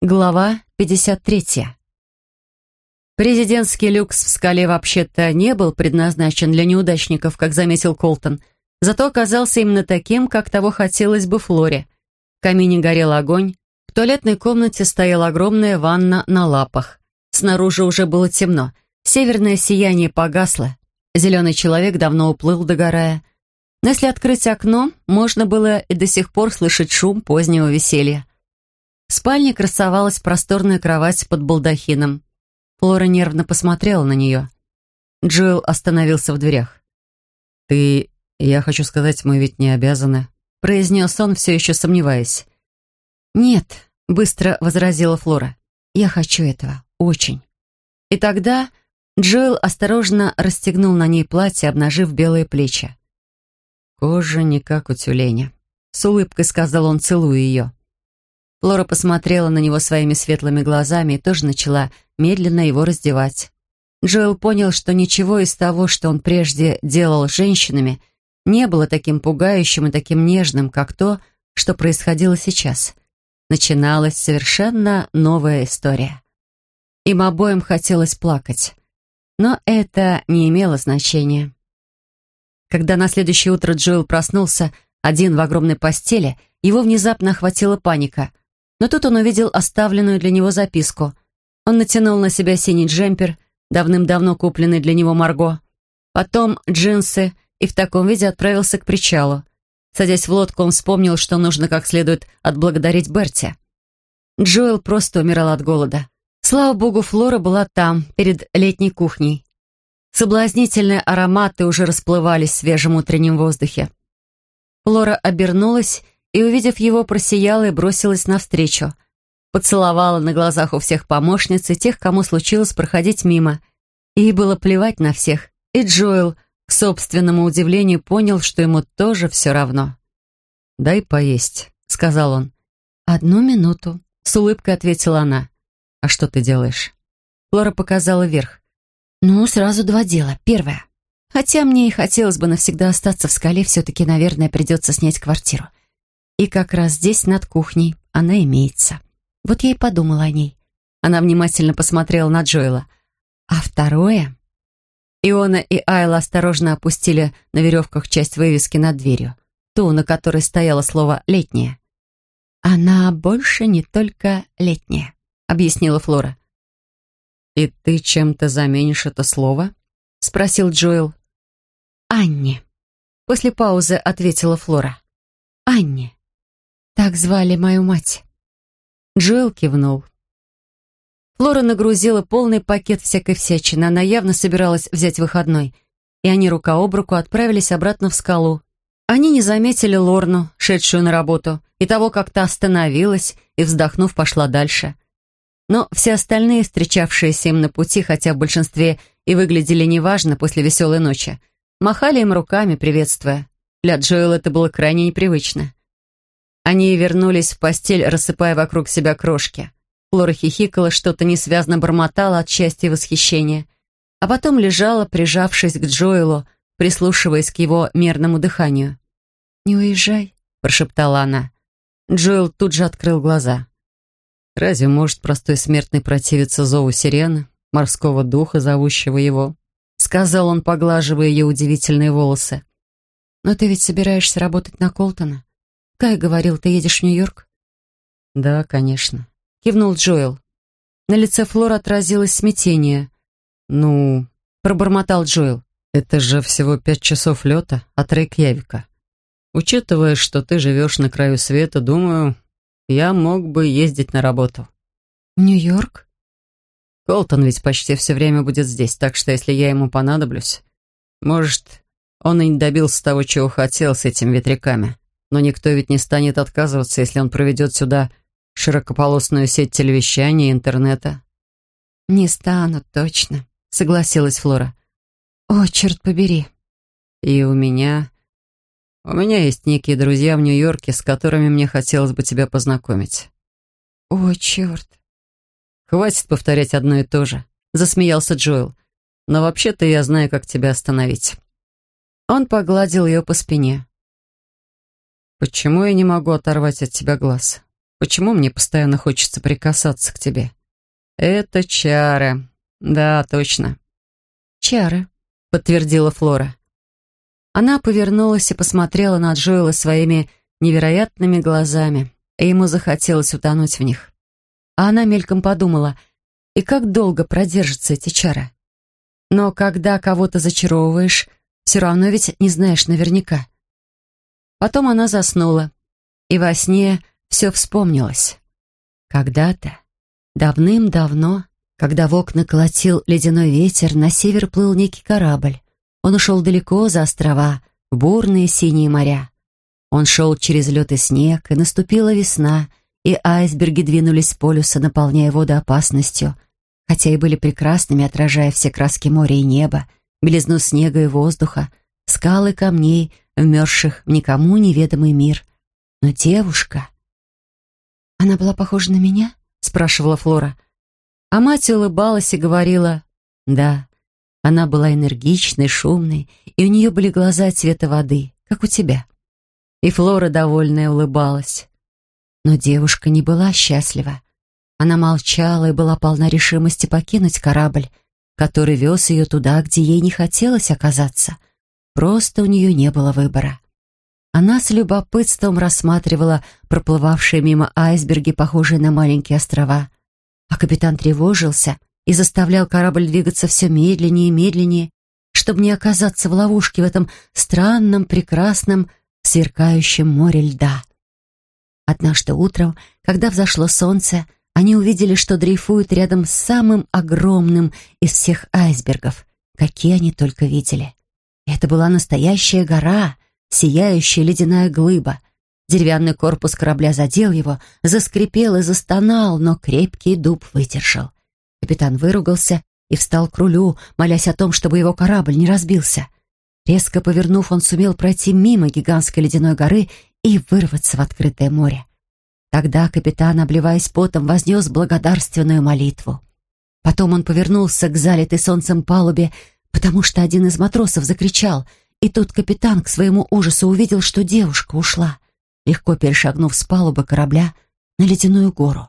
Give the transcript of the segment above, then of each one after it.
Глава 53. Президентский люкс в скале вообще-то не был предназначен для неудачников, как заметил Колтон, зато оказался именно таким, как того хотелось бы Флоре. В камине горел огонь, в туалетной комнате стояла огромная ванна на лапах. Снаружи уже было темно, северное сияние погасло, зеленый человек давно уплыл, догорая. Но если открыть окно, можно было и до сих пор слышать шум позднего веселья. В спальне красовалась просторная кровать под балдахином. Флора нервно посмотрела на нее. Джилл остановился в дверях. «Ты... я хочу сказать, мы ведь не обязаны», — произнес он, все еще сомневаясь. «Нет», — быстро возразила Флора. «Я хочу этого. Очень». И тогда Джилл осторожно расстегнул на ней платье, обнажив белые плечи. «Кожа не как у тюленя», — с улыбкой сказал он, целуя ее. Флора посмотрела на него своими светлыми глазами и тоже начала медленно его раздевать. Джоэл понял, что ничего из того, что он прежде делал с женщинами, не было таким пугающим и таким нежным, как то, что происходило сейчас. Начиналась совершенно новая история. Им обоим хотелось плакать. Но это не имело значения. Когда на следующее утро Джоэл проснулся, один в огромной постели, его внезапно охватила паника. Но тут он увидел оставленную для него записку. Он натянул на себя синий джемпер, давным-давно купленный для него Марго. Потом джинсы и в таком виде отправился к причалу. Садясь в лодку, он вспомнил, что нужно как следует отблагодарить Берти. Джоэл просто умирал от голода. Слава богу, Флора была там, перед летней кухней. Соблазнительные ароматы уже расплывались в свежем утреннем воздухе. Флора обернулась и, увидев его, просияла и бросилась навстречу. Поцеловала на глазах у всех помощниц и тех, кому случилось проходить мимо. Ей было плевать на всех. И Джоэл, к собственному удивлению, понял, что ему тоже все равно. «Дай поесть», — сказал он. «Одну минуту», — с улыбкой ответила она. «А что ты делаешь?» Флора показала вверх. «Ну, сразу два дела. Первое. Хотя мне и хотелось бы навсегда остаться в скале, все-таки, наверное, придется снять квартиру. И как раз здесь, над кухней, она имеется. Вот я и подумала о ней. Она внимательно посмотрела на Джоэла. А второе... Иона и Айла осторожно опустили на веревках часть вывески над дверью, ту, на которой стояло слово «летняя». «Она больше не только летняя», — объяснила Флора. «И ты чем-то заменишь это слово?» — спросил Джоэл. «Анне», — после паузы ответила Флора. «Анне. Так звали мою мать». Джоэл кивнул. Флора нагрузила полный пакет всякой всячины. Она явно собиралась взять выходной. И они рука об руку отправились обратно в скалу. Они не заметили Лорну, шедшую на работу, и того, как та остановилась и, вздохнув, пошла дальше. Но все остальные, встречавшиеся им на пути, хотя в большинстве и выглядели неважно после веселой ночи, махали им руками, приветствуя. Для Джоэла это было крайне непривычно. Они вернулись в постель, рассыпая вокруг себя крошки. Флора хихикала, что-то несвязно бормотала от счастья и восхищения, а потом лежала, прижавшись к Джоэлу, прислушиваясь к его мерному дыханию. «Не уезжай», — прошептала она. Джоэл тут же открыл глаза. «Разве может простой смертный противиться зову сирены, морского духа, зовущего его?» — сказал он, поглаживая ее удивительные волосы. «Но ты ведь собираешься работать на Колтона?» «Кай говорил, ты едешь в Нью-Йорк?» «Да, конечно», — кивнул Джоэл. На лице Флора отразилось смятение. «Ну...» — пробормотал Джоэл. «Это же всего пять часов лета от Рейкьявика. Учитывая, что ты живешь на краю света, думаю, я мог бы ездить на работу». «В Нью-Йорк?» «Колтон ведь почти все время будет здесь, так что если я ему понадоблюсь, может, он и не добился того, чего хотел с этими ветряками. Но никто ведь не станет отказываться, если он проведет сюда широкополосную сеть телевещания и интернета. «Не станут, точно», — согласилась Флора. «О, черт побери». «И у меня... У меня есть некие друзья в Нью-Йорке, с которыми мне хотелось бы тебя познакомить». «О, черт». «Хватит повторять одно и то же», — засмеялся Джоэл. «Но вообще-то я знаю, как тебя остановить». Он погладил ее по спине. «Почему я не могу оторвать от тебя глаз? почему мне постоянно хочется прикасаться к тебе?» «Это чары. Да, точно». «Чары», — подтвердила Флора. Она повернулась и посмотрела на Джоэла своими невероятными глазами, и ему захотелось утонуть в них. А она мельком подумала, и как долго продержатся эти чары? Но когда кого-то зачаровываешь, все равно ведь не знаешь наверняка. Потом она заснула, и во сне все вспомнилось. Когда-то, давным-давно, когда в окна колотил ледяной ветер, на север плыл некий корабль. Он ушел далеко за острова, в бурные синие моря. Он шел через лед и снег, и наступила весна, и айсберги двинулись с полюса, наполняя воду опасностью, хотя и были прекрасными, отражая все краски моря и неба, белизну снега и воздуха, скалы камней, вмерзших в никому неведомый мир. Но девушка... «Она была похожа на меня?» — спрашивала Флора. А мать улыбалась и говорила, «Да, она была энергичной, шумной, и у нее были глаза цвета воды, как у тебя». И Флора, довольная, улыбалась. Но девушка не была счастлива. Она молчала и была полна решимости покинуть корабль, который вез ее туда, где ей не хотелось оказаться. Просто у нее не было выбора. Она с любопытством рассматривала проплывавшие мимо айсберги, похожие на маленькие острова. А капитан тревожился и заставлял корабль двигаться все медленнее и медленнее, чтобы не оказаться в ловушке в этом странном, прекрасном, сверкающем море льда. Однажды утром, когда взошло солнце, они увидели, что дрейфуют рядом с самым огромным из всех айсбергов, какие они только видели. Это была настоящая гора, сияющая ледяная глыба. Деревянный корпус корабля задел его, заскрипел и застонал, но крепкий дуб выдержал. Капитан выругался и встал к рулю, молясь о том, чтобы его корабль не разбился. Резко повернув, он сумел пройти мимо гигантской ледяной горы и вырваться в открытое море. Тогда капитан, обливаясь потом, вознес благодарственную молитву. Потом он повернулся к залитой солнцем палубе, потому что один из матросов закричал, и тут капитан к своему ужасу увидел, что девушка ушла, легко перешагнув с палубы корабля на ледяную гору.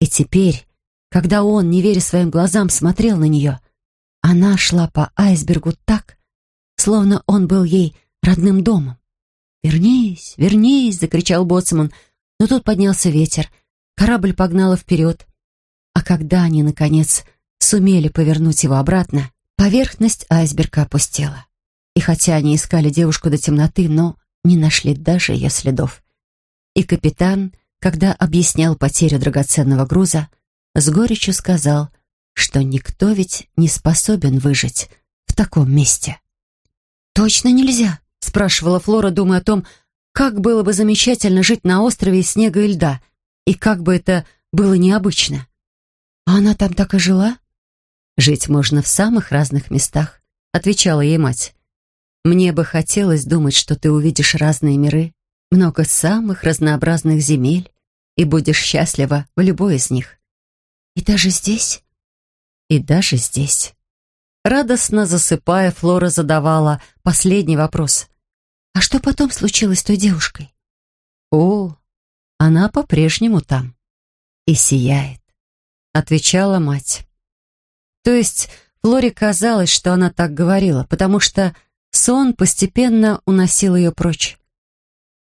И теперь когда он, не веря своим глазам, смотрел на нее, она шла по айсбергу так, словно он был ей родным домом. «Вернись, вернись!» — закричал боцман, но тут поднялся ветер, корабль погнало вперед. А когда они, наконец, сумели повернуть его обратно, поверхность айсберга опустела. И хотя они искали девушку до темноты, но не нашли даже ее следов. И капитан, когда объяснял потерю драгоценного груза, с горечью сказал, что никто ведь не способен выжить в таком месте. «Точно нельзя?» — спрашивала Флора, думая о том, как было бы замечательно жить на острове из снега и льда, и как бы это было необычно. «А она там так и жила?» «Жить можно в самых разных местах», — отвечала ей мать. «Мне бы хотелось думать, что ты увидишь разные миры, много самых разнообразных земель, и будешь счастлива в любой из них. И даже здесь? И даже здесь. Радостно засыпая, Флора задавала последний вопрос. А что потом случилось с той девушкой? О, она по-прежнему там. И сияет, отвечала мать. То есть Флоре казалось, что она так говорила, потому что сон постепенно уносил ее прочь.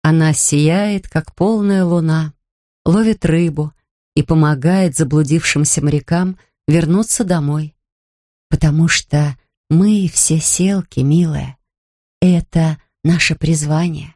Она сияет, как полная луна, ловит рыбу, и помогает заблудившимся морякам вернуться домой. Потому что мы все селки, милая. Это наше призвание.